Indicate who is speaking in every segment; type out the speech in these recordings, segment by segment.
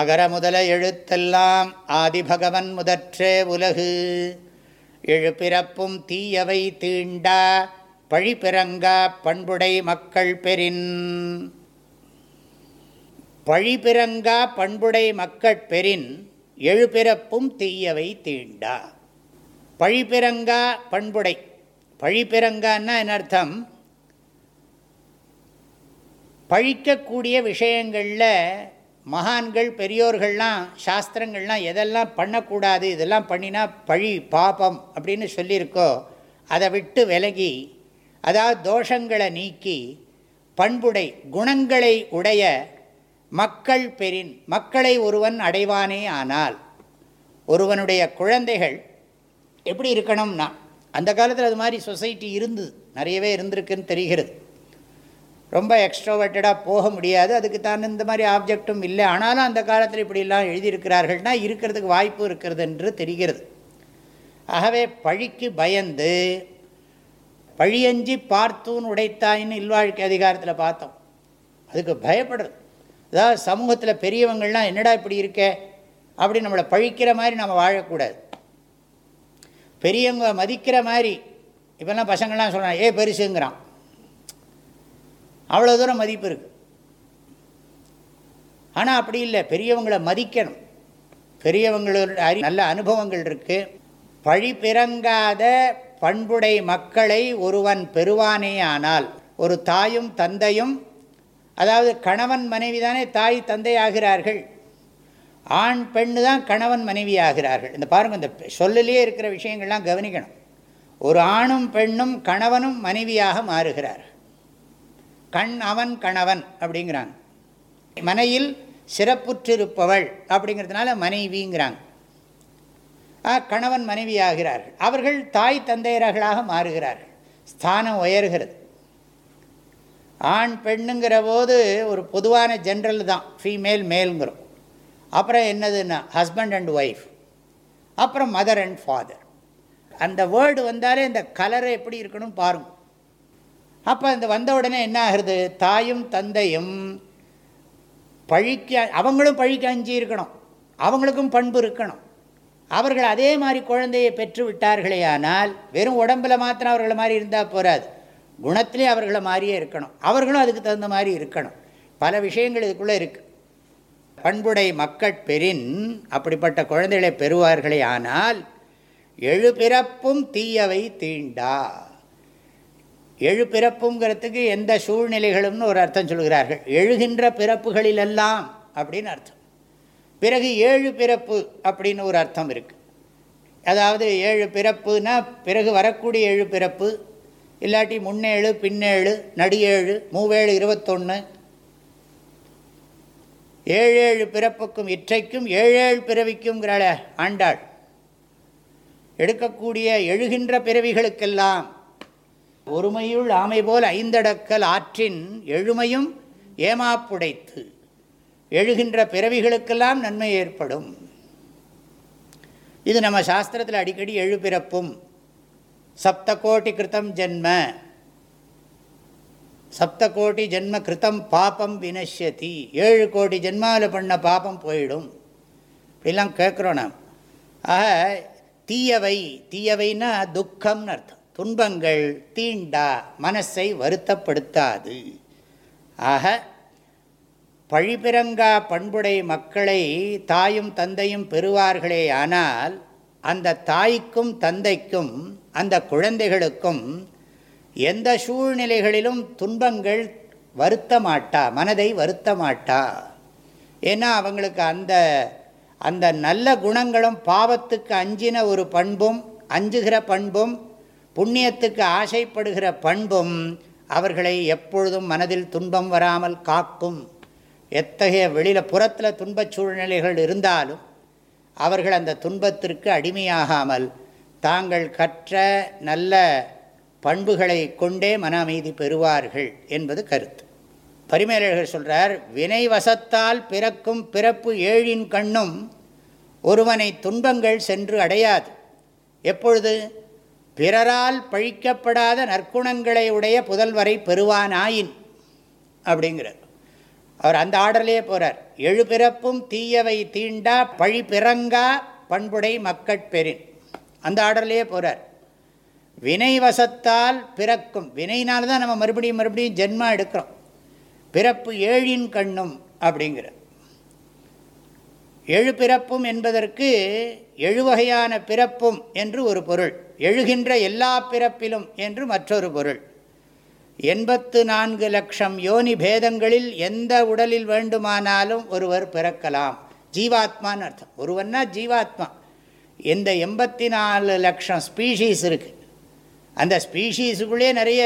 Speaker 1: அகர முதல எழுத்தெல்லாம் ஆதிபகவன் முதற்றே உலகு எழுபிறப்பும் தீயவை தீண்டா பழிபிறங்கா பண்புடை மக்கள் பெரின் பழிபிறங்கா பண்புடை மக்கள் பெரின் எழுபிறப்பும் தீயவை தீண்டா பழிபிறங்கா பண்புடை பழிபிறங்கான்னா என்ன அர்த்தம் பழிக்கக்கூடிய விஷயங்களில் மகான்கள் பெரியோர்கள்லாம் சாஸ்திரங்கள்லாம் எதெல்லாம் பண்ணக்கூடாது இதெல்லாம் பண்ணினா பழி பாபம் அப்படின்னு சொல்லியிருக்கோ அதை விட்டு விலகி அதாவது தோஷங்களை நீக்கி பண்புடை குணங்களை உடைய மக்கள் பெரின் மக்களை ஒருவன் அடைவானே ஆனால் ஒருவனுடைய குழந்தைகள் எப்படி இருக்கணும்னா அந்த காலத்தில் அது மாதிரி சொசைட்டி இருந்தது நிறையவே இருந்திருக்குன்னு தெரிகிறது ரொம்ப எக்ஸ்ட்ரோவேட்டடாக போக முடியாது அதுக்கு தான் இந்த மாதிரி ஆப்ஜெக்டும் இல்லை ஆனாலும் அந்த காலத்தில் இப்படிலாம் எழுதியிருக்கிறார்கள்னா இருக்கிறதுக்கு வாய்ப்பு இருக்கிறது என்று தெரிகிறது ஆகவே பழிக்கு பயந்து பழியஞ்சி பார்த்தூன் உடைத்தாயின்னு இல்வாழ்க்கை அதிகாரத்தில் பார்த்தோம் அதுக்கு பயப்படுறது அதாவது சமூகத்தில் பெரியவங்கள்லாம் என்னடா இப்படி இருக்க அப்படி நம்மளை பழிக்கிற மாதிரி நம்ம வாழக்கூடாது பெரியவங்க மதிக்கிற மாதிரி இப்போல்லாம் பசங்கள்லாம் சொல்கிறாங்க ஏ பெருசுங்கிறான் அவ்வளோ தூரம் மதிப்பு இருக்குது ஆனால் அப்படி இல்லை பெரியவங்களை மதிக்கணும் பெரியவங்களோட அறி நல்ல அனுபவங்கள் இருக்குது பழி பிறங்காத பண்புடை மக்களை ஒருவன் பெறுவானே ஆனால் ஒரு தாயும் தந்தையும் அதாவது கணவன் மனைவி தானே தாய் தந்தை ஆகிறார்கள் ஆண் பெண்ணு தான் கணவன் மனைவி ஆகிறார்கள் இந்த பாருங்கள் இந்த சொல்லிலேயே இருக்கிற விஷயங்கள்லாம் கவனிக்கணும் ஒரு ஆணும் பெண்ணும் கணவனும் மனைவியாக மாறுகிறார்கள் கண் அவன் கணவன் அப்படிங்கிறாங்க மனையில் சிறப்புற்றிருப்பவள் அப்படிங்கிறதுனால மனைவிங்கிறாங்க கணவன் மனைவி ஆகிறார்கள் அவர்கள் தாய் தந்தையர்களாக மாறுகிறார்கள் ஸ்தானம் உயர்கிறது ஆண் பெண்ணுங்கிற போது ஒரு பொதுவான ஜென்ரல் தான் ஃபீமேல் மேலுங்கிறோம் அப்புறம் என்னதுன்னா ஹஸ்பண்ட் அண்ட் ஒய்ஃப் அப்புறம் மதர் அண்ட் ஃபாதர் அந்த வேர்டு வந்தாலே இந்த கலரை எப்படி இருக்கணும் பாருங்கள் அப்போ இந்த வந்த உடனே என்ன ஆகிறது தாயும் தந்தையும் பழிக்க அவங்களும் பழிக்க அஞ்சி இருக்கணும் அவங்களுக்கும் பண்பு இருக்கணும் அவர்கள் அதே மாதிரி குழந்தையை பெற்று விட்டார்களே ஆனால் வெறும் உடம்பில் மாத்திரம் அவர்களை மாதிரி இருந்தால் போகாது குணத்திலே அவர்களை மாதிரியே இருக்கணும் அவர்களும் அதுக்கு தகுந்த மாதிரி இருக்கணும் பல விஷயங்கள் இதுக்குள்ளே இருக்குது பண்புடை பெரின் அப்படிப்பட்ட குழந்தைகளை பெறுவார்களே ஆனால் எழுபிறப்பும் தீயவை தீண்டா எழு பிறப்புங்கிறதுக்கு எந்த சூழ்நிலைகளும்னு ஒரு அர்த்தம் சொல்கிறார்கள் எழுகின்ற பிறப்புகளிலெல்லாம் அப்படின்னு அர்த்தம் பிறகு ஏழு பிறப்பு அப்படின்னு ஒரு அர்த்தம் இருக்குது அதாவது ஏழு பிறப்புனா பிறகு வரக்கூடிய ஏழு பிறப்பு இல்லாட்டி முன்னேழு பின்னேழு நடிகேழு மூவேழு இருபத்தொன்று ஏழு ஏழு பிறப்புக்கும் இற்றைக்கும் ஏழேழு பிறவிக்குங்கிறாள ஆண்டாள் எடுக்கக்கூடிய எழுகின்ற பிறவிகளுக்கெல்லாம் ஒருமையுள் ஆமை போல் ஐந்தடக்கல் ஆற்றின் எழுமையும் ஏமாப்புடைத்து எழுகின்ற பிறவிகளுக்கெல்லாம் நன்மை ஏற்படும் இது நம்ம சாஸ்திரத்தில் அடிக்கடி எழுபிறப்பும் கோட்டி கிருத்தம் ஜென்ம கோட்டி ஜென்ம கிருத்தம் பாப்பம் வினஷதி ஏழு கோடி ஜென்மாவில் பண்ண பாப்பம் போயிடும் இப்படிலாம் கேட்குறோம் நாம் ஆக தீயவை தீயவைன்னா துக்கம்னு அர்த்தம் துன்பங்கள் தீண்டா மனசை வருத்தப்படுத்தாது ஆக பழிபிறங்கா பண்புடை மக்களை தாயும் தந்தையும் பெறுவார்களே ஆனால் அந்த தாய்க்கும் தந்தைக்கும் அந்த குழந்தைகளுக்கும் எந்த சூழ்நிலைகளிலும் துன்பங்கள் வருத்த மாட்டா மனதை வருத்த மாட்டா ஏன்னா அவங்களுக்கு அந்த அந்த நல்ல குணங்களும் பாவத்துக்கு அஞ்சின ஒரு பண்பும் அஞ்சுகிற பண்பும் புண்ணியத்துக்கு ஆசைப்படுகிற பண்பும் அவர்களை எப்பொழுதும் மனதில் துன்பம் வராமல் காக்கும் எத்தகைய வெளியில் புறத்தில் துன்பச் சூழ்நிலைகள் இருந்தாலும் அவர்கள் அந்த துன்பத்திற்கு அடிமையாகாமல் தாங்கள் கற்ற நல்ல பண்புகளை கொண்டே மன அமைதி பெறுவார்கள் என்பது கருத்து பரிமேலழகர் சொல்கிறார் வினைவசத்தால் பிறக்கும் பிறப்பு ஏழின் கண்ணும் ஒருவனை துன்பங்கள் சென்று அடையாது எப்பொழுது பிறரால் பழிக்கப்படாத நற்குணங்களை உடைய புதல்வரை பெறுவானாயின் அப்படிங்கிறார் அவர் அந்த ஆர்டர்லேயே போகிறார் எழுபிறப்பும் தீயவை தீண்டா பழி பிறங்கா பண்புடை மக்கட்பெறின் அந்த ஆர்டர்லேயே போகிறார் வினைவசத்தால் பிறக்கும் வினையினால தான் நம்ம மறுபடியும் மறுபடியும் ஜென்மா எடுக்கிறோம் பிறப்பு ஏழின் கண்ணும் அப்படிங்கிற எழுபிறப்பும் பிறப்பும் என்பதற்கு எழுவகையான பிறப்பும் என்று ஒரு பொருள் எழுகின்ற எல்லா பிறப்பிலும் என்று மற்றொரு பொருள் எண்பத்து நான்கு லட்சம் யோனி பேதங்களில் எந்த உடலில் வேண்டுமானாலும் ஒருவர் பிறக்கலாம் ஜீவாத்மான்னு அர்த்தம் ஒருவன்னா ஜீவாத்மா எந்த எண்பத்தி நாலு லட்சம் ஸ்பீஷீஸ் இருக்குது அந்த ஸ்பீஷீஸுக்குள்ளே நிறைய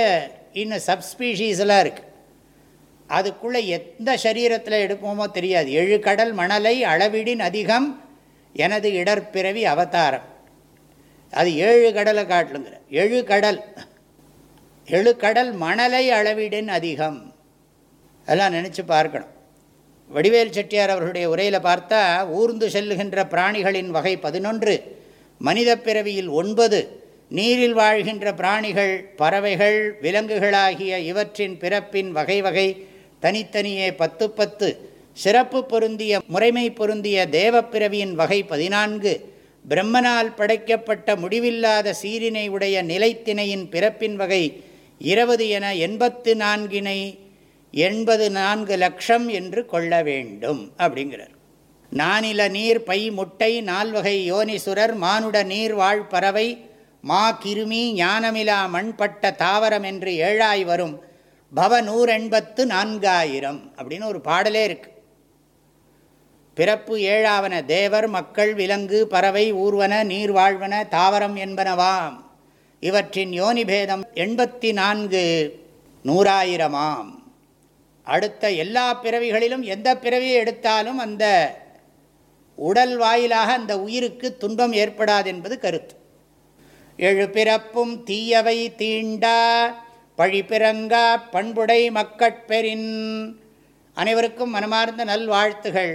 Speaker 1: இன்னும் சப்ஸ்பீஷீஸ்லாம் இருக்குது அதுக்குள்ளே எந்த சரீரத்தில் எடுப்போமோ தெரியாது எழு கடல் மணலை அளவிடின் அதிகம் எனது இடற்பிறவி அவதாரம் அது ஏழு கடலை காட்டிலுங்கிற எழு கடல் எழு கடல் மணலை அளவிடன் அதிகம் அதெல்லாம் நினச்சி பார்க்கணும் வடிவேல் செட்டியார் அவர்களுடைய உரையில் பார்த்தா ஊர்ந்து செல்லுகின்ற பிராணிகளின் வகை பதினொன்று மனித பிறவியில் ஒன்பது நீரில் வாழ்கின்ற பிராணிகள் பறவைகள் விலங்குகளாகிய இவற்றின் பிறப்பின் வகை வகை தனித்தனியே பத்து பத்து சிறப்பு பொருந்திய முறைமை பொருந்திய தேவப்பிறவியின் வகை பதினான்கு பிரம்மனால் படைக்கப்பட்ட முடிவில்லாத சீரினை உடைய நிலைத்திணையின் பிறப்பின் வகை இருபது என எண்பத்து நான்கினை எண்பது நான்கு லட்சம் என்று கொள்ள வேண்டும் அப்படிங்கிறார் நானில நீர் பை முட்டை நால்வகை யோனிசுரர் மானுட நீர் வாழ் பறவை மா கிருமி ஞானமிலா மண்பட்ட தாவரம் என்று ஏழாய் வரும் பவ நூறெண்பத்து நான்காயிரம் அப்படின்னு ஒரு பாடலே இருக்குது பிறப்பு ஏழாவன தேவர் மக்கள் விலங்கு பறவை ஊர்வன நீர்வாழ்வன தாவரம் என்பனவாம் இவற்றின் யோனிபேதம் எண்பத்தி நான்கு நூறாயிரமாம் அடுத்த எல்லா பிறவிகளிலும் எந்த பிறவியை எடுத்தாலும் அந்த உடல் வாயிலாக அந்த உயிருக்கு துன்பம் ஏற்படாது என்பது கருத்து எழு பிறப்பும் தீயவை தீண்டா பழிபிறங்கா பண்புடை மக்கட்பெறின் அனைவருக்கும் மனமார்ந்த நல்வாழ்த்துகள்